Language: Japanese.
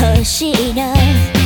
欲しいな